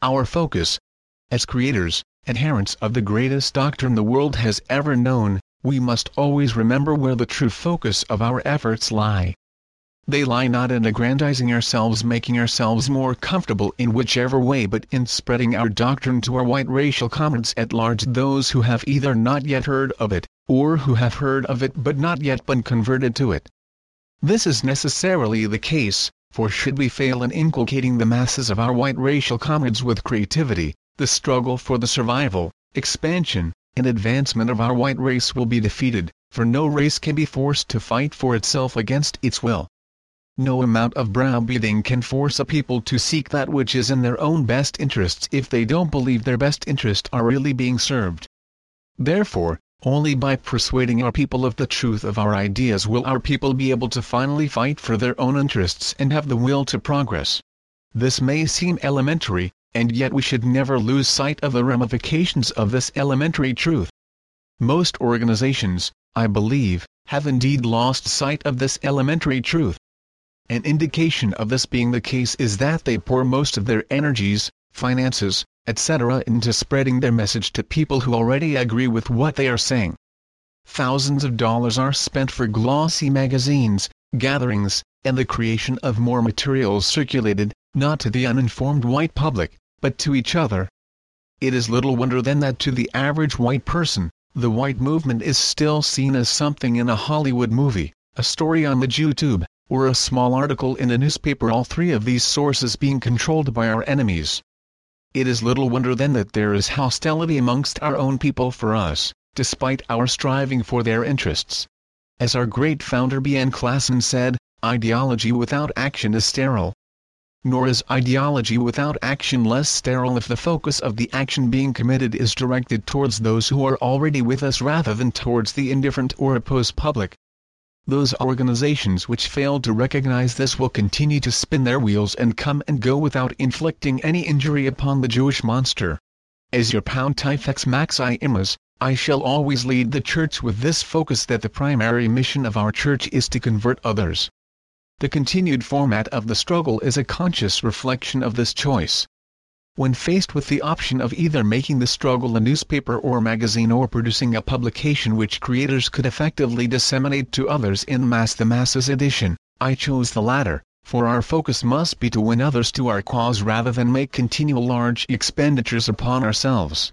our focus. As creators, adherents of the greatest doctrine the world has ever known, we must always remember where the true focus of our efforts lie. They lie not in aggrandizing ourselves making ourselves more comfortable in whichever way but in spreading our doctrine to our white racial comrades at large those who have either not yet heard of it, or who have heard of it but not yet been converted to it. This is necessarily the case, for should we fail in inculcating the masses of our white racial comrades with creativity, the struggle for the survival, expansion, and advancement of our white race will be defeated, for no race can be forced to fight for itself against its will. No amount of browbeating can force a people to seek that which is in their own best interests if they don't believe their best interests are really being served. Therefore, only by persuading our people of the truth of our ideas will our people be able to finally fight for their own interests and have the will to progress. This may seem elementary, and yet we should never lose sight of the ramifications of this elementary truth. Most organizations, I believe, have indeed lost sight of this elementary truth. An indication of this being the case is that they pour most of their energies, finances, etc. into spreading their message to people who already agree with what they are saying. Thousands of dollars are spent for glossy magazines, gatherings, and the creation of more materials circulated, not to the uninformed white public, but to each other. It is little wonder then that to the average white person, the white movement is still seen as something in a Hollywood movie, a story on the YouTube, or a small article in a newspaper all three of these sources being controlled by our enemies. It is little wonder then that there is hostility amongst our own people for us, despite our striving for their interests. As our great founder B. N. Klassen said, ideology without action is sterile. Nor is ideology without action less sterile if the focus of the action being committed is directed towards those who are already with us rather than towards the indifferent or opposed public. Those organizations which fail to recognize this will continue to spin their wheels and come and go without inflicting any injury upon the Jewish monster. As your Pontifex Maximus, I shall always lead the Church with this focus that the primary mission of our Church is to convert others. The continued format of the struggle is a conscious reflection of this choice when faced with the option of either making the struggle a newspaper or magazine or producing a publication which creators could effectively disseminate to others in mass the masses edition, I chose the latter, for our focus must be to win others to our cause rather than make continual large expenditures upon ourselves.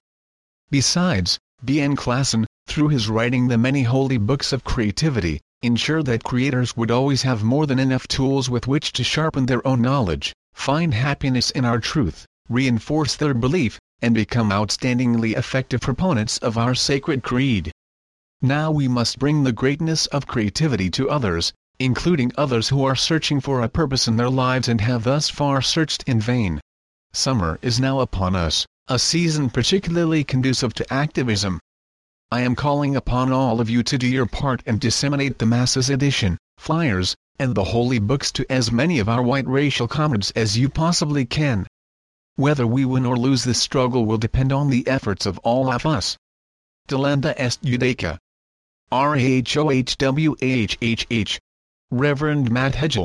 Besides, B. N. Klassen, through his writing the many holy books of creativity, ensured that creators would always have more than enough tools with which to sharpen their own knowledge, find happiness in our truth, reinforce their belief, and become outstandingly effective proponents of our sacred creed. Now we must bring the greatness of creativity to others, including others who are searching for a purpose in their lives and have thus far searched in vain. Summer is now upon us, a season particularly conducive to activism. I am calling upon all of you to do your part and disseminate the masses edition, flyers, and the holy books to as many of our white racial comrades as you possibly can. Whether we win or lose this struggle will depend on the efforts of all of us. Delenda est Judaica. R-A-H-O-H-W-A-H-H-H. Reverend Matt Hedgel.